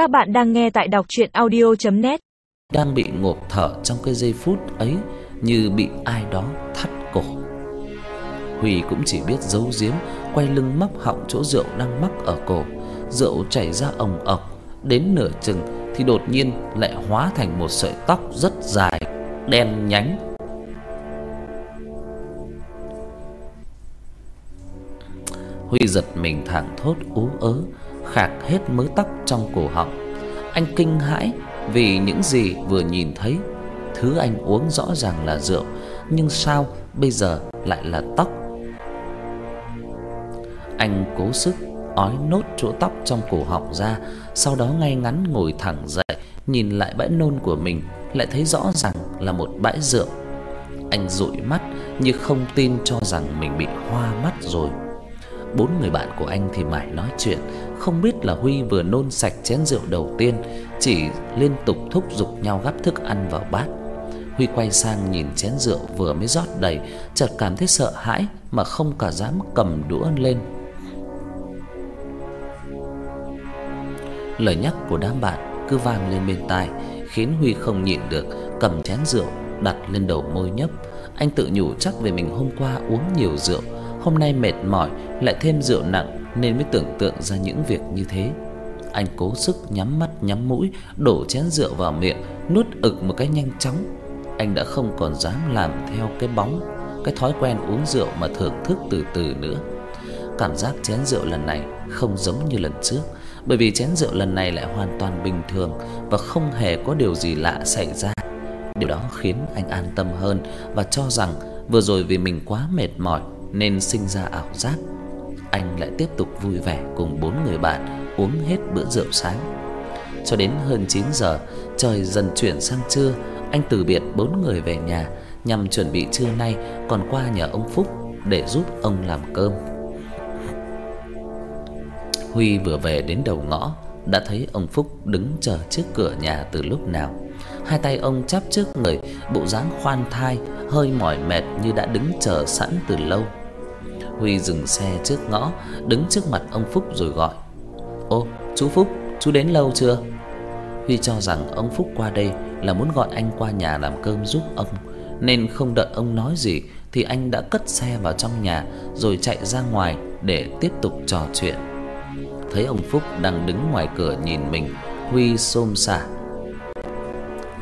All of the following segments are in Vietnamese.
Các bạn đang nghe tại đọc audio net Đang bị ngộp thở trong cái giây phút ấy như bị ai đó thắt cổ. Huy cũng chỉ biết giấu giếm, quay lưng móc họng chỗ rượu đang mắc ở cổ. Rượu chảy ra ồng ọc, đến nửa chừng thì đột nhiên lại hóa thành một sợi tóc rất dài, đen nhánh. Huy giật mình thảng thốt ú ớ, khạc hết mớ tóc trong cổ họng. Anh kinh hãi vì những gì vừa nhìn thấy. Thứ anh uống rõ ràng là rượu, nhưng sao bây giờ lại là tóc? Anh cố sức ói nốt chỗ tóc trong cổ họng ra, sau đó ngay ngắn ngồi thẳng dậy, nhìn lại bãi nôn của mình, lại thấy rõ ràng là một bãi rượu. Anh dụi mắt như không tin cho rằng mình bị hoa mắt rồi. Bốn người bạn của anh thì mải nói chuyện, không biết là Huy vừa nôn sạch chén rượu đầu tiên, chỉ liên tục thúc giục nhau gắp thức ăn vào bát. Huy quay sang nhìn chén rượu vừa mới rót đầy, chợt cảm thấy sợ hãi mà không cả dám cầm đũa lên. Lời nhắc của đám bạn cứ vang lên bên tai, khiến Huy không nhịn được, cầm chén rượu đặt lên đầu môi nhấp. Anh tự nhủ chắc về mình hôm qua uống nhiều rượu, hôm nay mệt mỏi lại thêm rượu nặng nên mới tưởng tượng ra những việc như thế. Anh cố sức nhắm mắt nhắm mũi, đổ chén rượu vào miệng, nuốt ực một cái nhanh chóng. Anh đã không còn dám làm theo cái bóng, cái thói quen uống rượu mà thưởng thức từ từ nữa. Cảm giác chén rượu lần này không giống như lần trước, bởi vì chén rượu lần này lại hoàn toàn bình thường và không hề có điều gì lạ xảy ra. Điều đó khiến anh an tâm hơn và cho rằng vừa rồi vì mình quá mệt mỏi nên sinh ra ảo giác. Anh lại tiếp tục vui vẻ cùng bốn người bạn uống hết bữa rượu sáng. Cho đến hơn 9 giờ, trời dần chuyển sang trưa, anh từ biệt bốn người về nhà nhằm chuẩn bị trưa nay còn qua nhà ông Phúc để giúp ông làm cơm. Huy vừa về đến đầu ngõ đã thấy ông Phúc đứng chờ trước cửa nhà từ lúc nào. Hai tay ông chắp trước người, bộ dáng khoan thai, hơi mỏi mệt như đã đứng chờ sẵn từ lâu. Huy dừng xe trước ngõ, đứng trước mặt ông Phúc rồi gọi: "Ô, chú Phúc, chú đến lâu chưa?" Huy cho rằng ông Phúc qua đây là muốn gọi anh qua nhà làm cơm giúp ông, nên không đợi ông nói gì thì anh đã cất xe vào trong nhà rồi chạy ra ngoài để tiếp tục trò chuyện. Thấy ông Phúc đang đứng ngoài cửa nhìn mình, Huy xôm xả: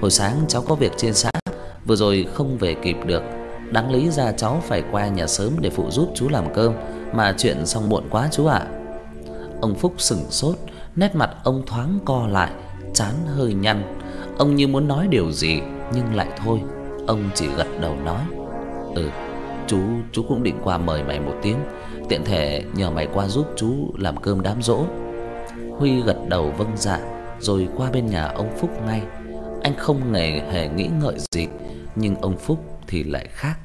"Hồi sáng cháu có việc trên xã, vừa rồi không về kịp được, đáng lý ra cháu phải qua nhà sớm để phụ giúp chú làm cơm, mà chuyện xong muộn quá chú ạ." Ông Phúc sững sốt, nét mặt ông thoáng co lại, trán hơi nhăn. Ông như muốn nói điều gì nhưng lại thôi, ông chỉ gật đầu nói: "Ừ, chú chú cũng định qua mời mày một tiếng, tiện thể nhờ mày qua giúp chú làm cơm đám dỗ." Huy gật đầu vâng dạ, rồi qua bên nhà ông Phúc ngay. Anh không hề hề nghĩ ngợi gì, nhưng ông Phúc thì lại khác.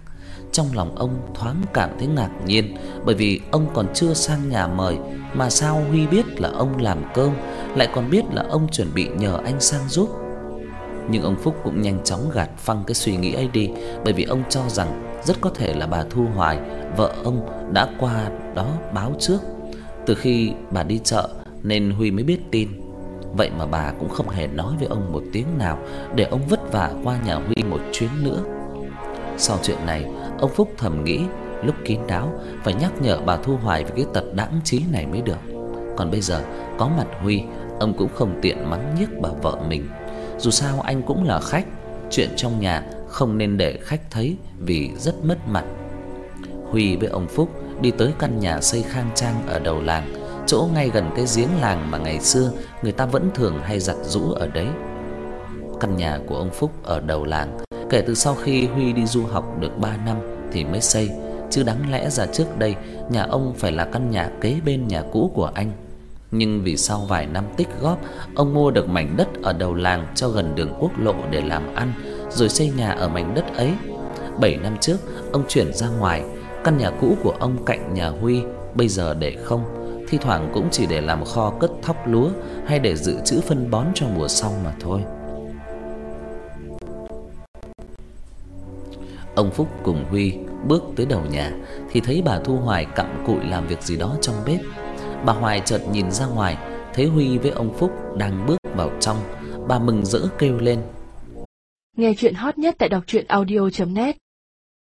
Trong lòng ông thoáng cảm thấy ngạc nhiên, bởi vì ông còn chưa sang nhà mời mà sao Huy biết là ông làm cơm, lại còn biết là ông chuẩn bị nhờ anh sang giúp. Nhưng ông Phúc cũng nhanh chóng gạt phăng cái suy nghĩ ấy đi, bởi vì ông cho rằng rất có thể là bà Thu Hoài, vợ ông đã qua đó báo trước. Từ khi bà đi chợ nên Huy mới biết tin. Vậy mà bà cũng không hề nói với ông một tiếng nào để ông vất vả qua nhà Huy một chuyến nữa. Sau chuyện này, ông Phúc thầm nghĩ lúc kín đáo phải nhắc nhở bà Thu Hoài về cái tật đãng trí này mới được. Còn bây giờ có mặt Huy, ông cũng không tiện mắng nhiếc bà vợ mình. Dù sao anh cũng là khách, chuyện trong nhà không nên để khách thấy vì rất mất mặt. Huy với ông Phúc đi tới căn nhà xây khang trang ở đầu làng, chỗ ngay gần cái giếng làng mà ngày xưa người ta vẫn thường hay giặt giũ ở đấy. Căn nhà của ông Phúc ở đầu làng, kể từ sau khi Huy đi du học được 3 năm thì mới xây, chứ đáng lẽ ra trước đây nhà ông phải là căn nhà kế bên nhà cũ của anh. Nhưng vì sau vài năm tích góp, ông mua được mảnh đất ở đầu làng cho gần đường quốc lộ để làm ăn, rồi xây nhà ở mảnh đất ấy. 7 năm trước, ông chuyển ra ngoài, căn nhà cũ của ông cạnh nhà Huy bây giờ để không, thi thoảng cũng chỉ để làm kho cất thóc lúa hay để dự trữ phân bón cho mùa sau mà thôi. Ông Phúc cùng Huy bước tới đầu nhà thì thấy bà Thu Hoài cặm cụi làm việc gì đó trong bếp. Bà Hoài chợt nhìn ra ngoài, thấy Huy với ông Phúc đang bước vào trong, bà mừng rỡ kêu lên: Nghe truyện hot nhất tại doctruyenaudio.net